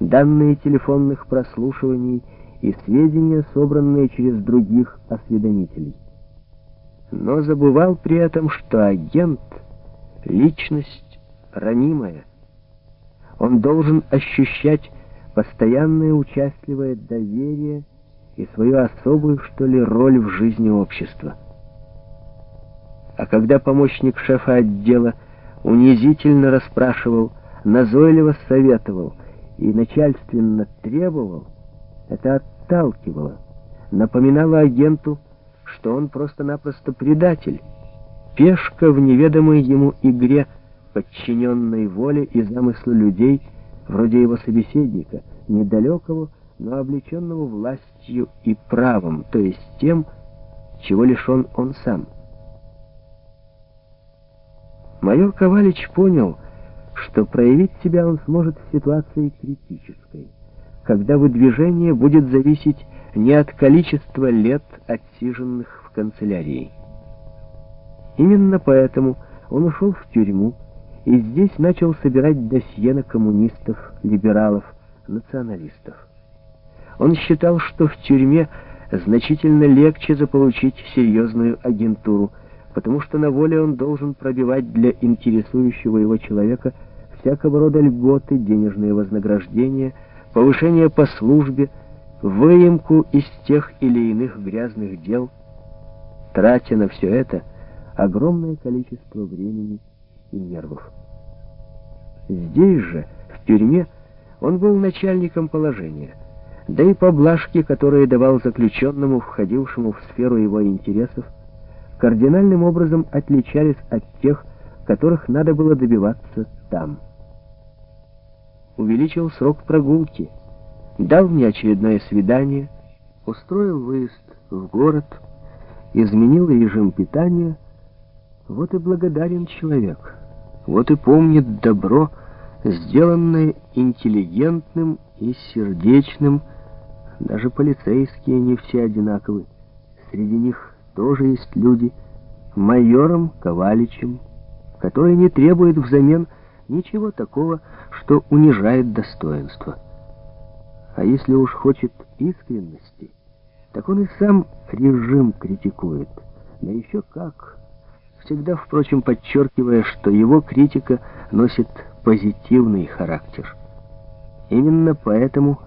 данные телефонных прослушиваний и сведения, собранные через других осведомителей. Но забывал при этом, что агент — личность ранимая. Он должен ощущать постоянное участливое доверие и свою особую, что ли, роль в жизни общества. А когда помощник шефа отдела унизительно расспрашивал, назойливо советовал и начальственно требовал, это отталкивало, напоминало агенту, что он просто-напросто предатель, пешка в неведомой ему игре, подчиненной воле и замыслу людей, вроде его собеседника, недалекого, но облеченного властью и правом, то есть тем, чего лишен он сам. Майор Ковалич понял, что проявить себя он сможет в ситуации критической, когда выдвижение будет зависеть не от количества лет, отсиженных в канцелярии. Именно поэтому он ушел в тюрьму и здесь начал собирать досье на коммунистов, либералов, националистов. Он считал, что в тюрьме значительно легче заполучить серьезную агентуру, потому что на воле он должен пробивать для интересующего его человека всякого рода льготы, денежные вознаграждения, повышение по службе, выемку из тех или иных грязных дел, тратя на все это огромное количество времени и нервов. Здесь же, в тюрьме, он был начальником положения, да и поблажки, которые давал заключенному, входившему в сферу его интересов, кардинальным образом отличались от тех, которых надо было добиваться там. Увеличил срок прогулки, дал мне очередное свидание, устроил выезд в город, изменил режим питания. Вот и благодарен человек, вот и помнит добро, сделанное интеллигентным и сердечным. Даже полицейские не все одинаковы. Среди них тоже есть люди, майором Коваличем, который не требует взамен ничего такого, что унижает достоинство. А если уж хочет искренности, так он и сам режим критикует. Да еще как. Всегда, впрочем, подчеркивая, что его критика носит позитивный характер. Именно поэтому,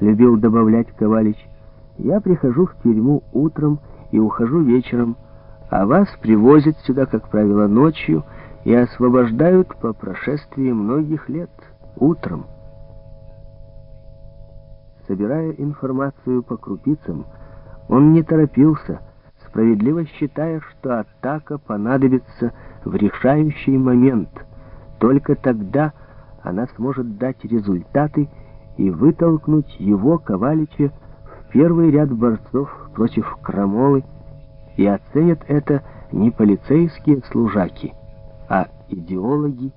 любил добавлять Ковалич, я прихожу в тюрьму утром и ухожу вечером, а вас привозят сюда, как правило, ночью и освобождают по прошествии многих лет утром. Собирая информацию по крупицам, он не торопился, справедливо считая, что атака понадобится в решающий момент. Только тогда она сможет дать результаты и вытолкнуть его, Ковалича, первый ряд борцов против крамолы, и оценят это не полицейские служаки, а идеологи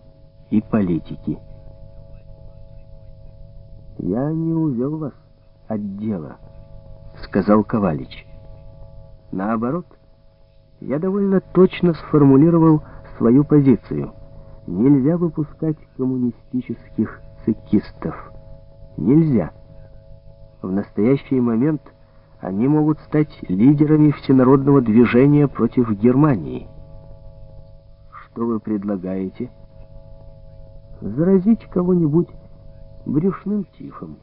и политики. «Я не увел вас от дела», — сказал Ковалич. «Наоборот, я довольно точно сформулировал свою позицию. Нельзя выпускать коммунистических цикистов. Нельзя». В настоящий момент они могут стать лидерами всенародного движения против Германии. Что вы предлагаете? Заразить кого-нибудь брюшным тифом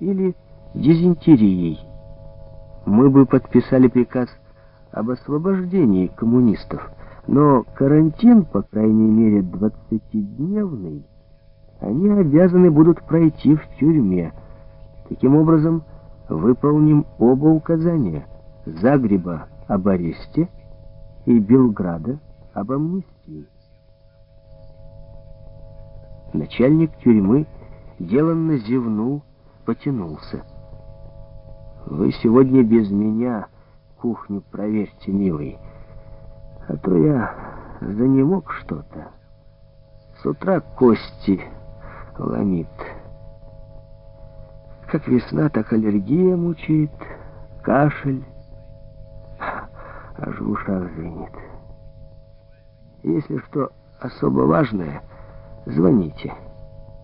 или дизентерией. Мы бы подписали приказ об освобождении коммунистов, но карантин, по крайней мере, 20-дневный, они обязаны будут пройти в тюрьме, Таким образом, выполним оба указания Загреба об аресте и Белграда об амнистии. Начальник тюрьмы деланно зевнул, потянулся. «Вы сегодня без меня кухню проверьте, милый, а то я занемог что-то. С утра кости ломит». Как весна, так аллергия мучает, кашель, аж в ушах звенит. Если что особо важное, звоните.